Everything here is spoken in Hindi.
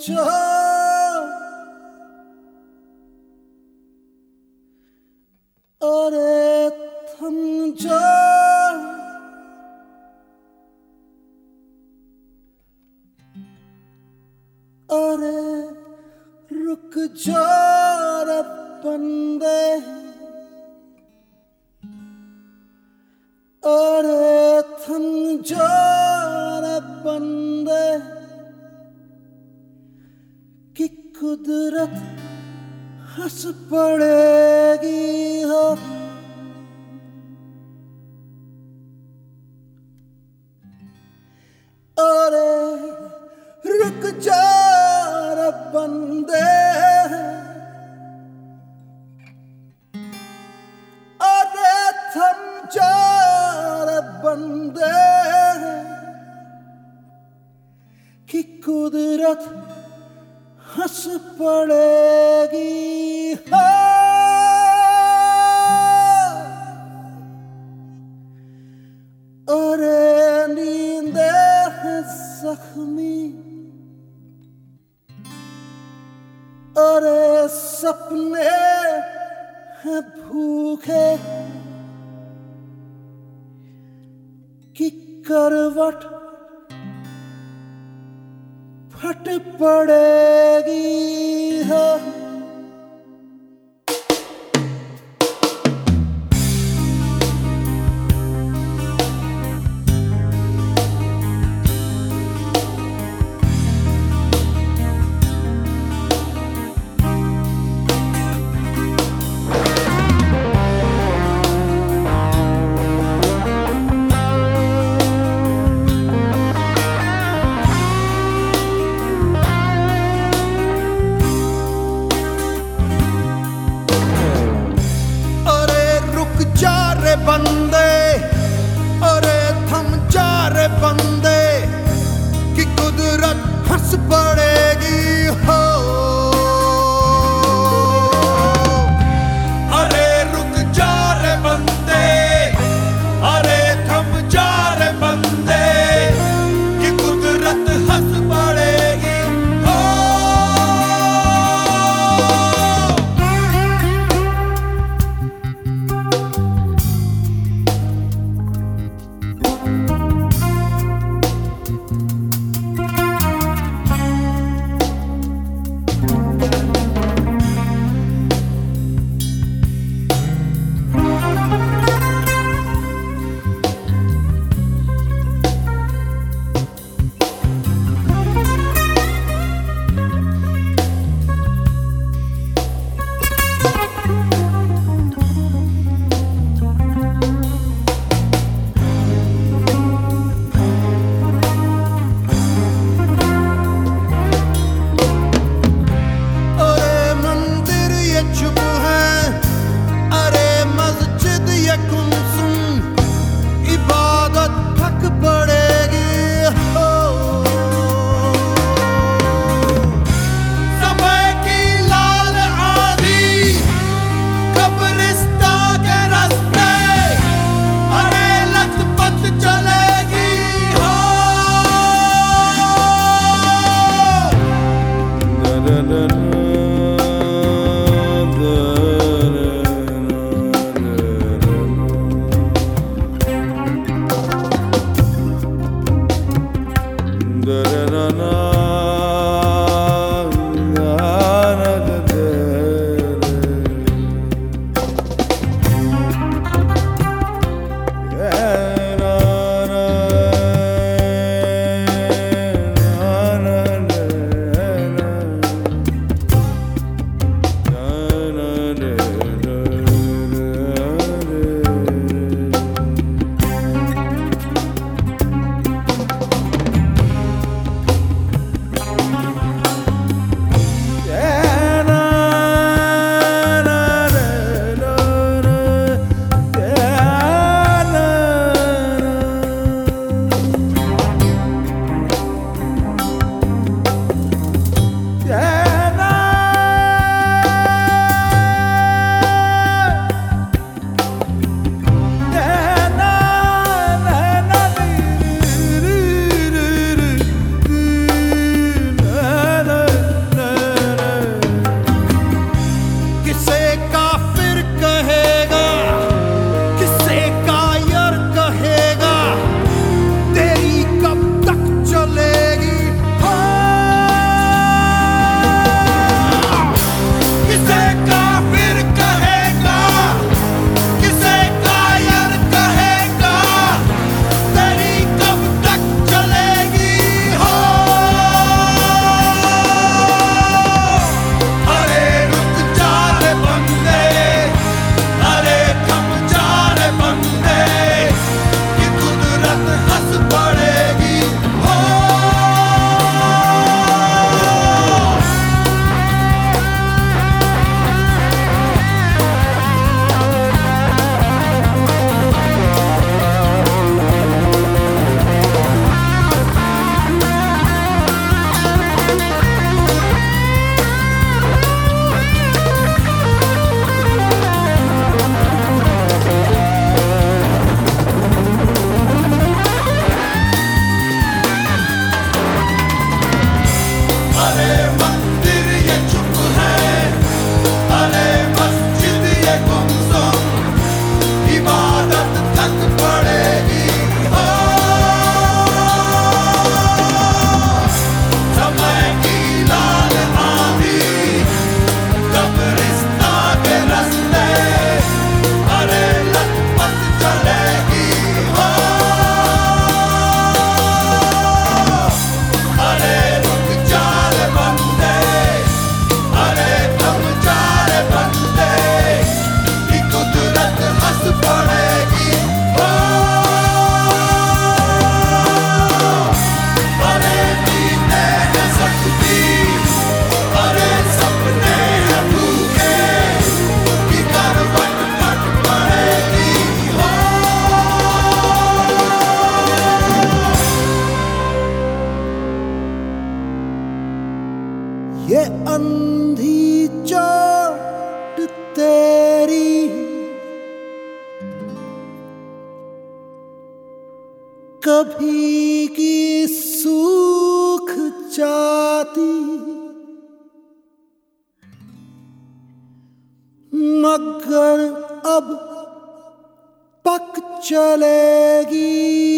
जा अरे थम जा अरे रुक जा रे बंदे अरे कुदरत हंस पड़ेगी हो अरे रुक जा बंदे अरे थम जा बंदे कि कुदरत हंस पड़ेगी। अरे नींदे है जख्मी। अरे सपने हैं भूखे। कि करवट फट पड़ेगी हो। कभी की सूख जाती मगर अब पक चलेगी।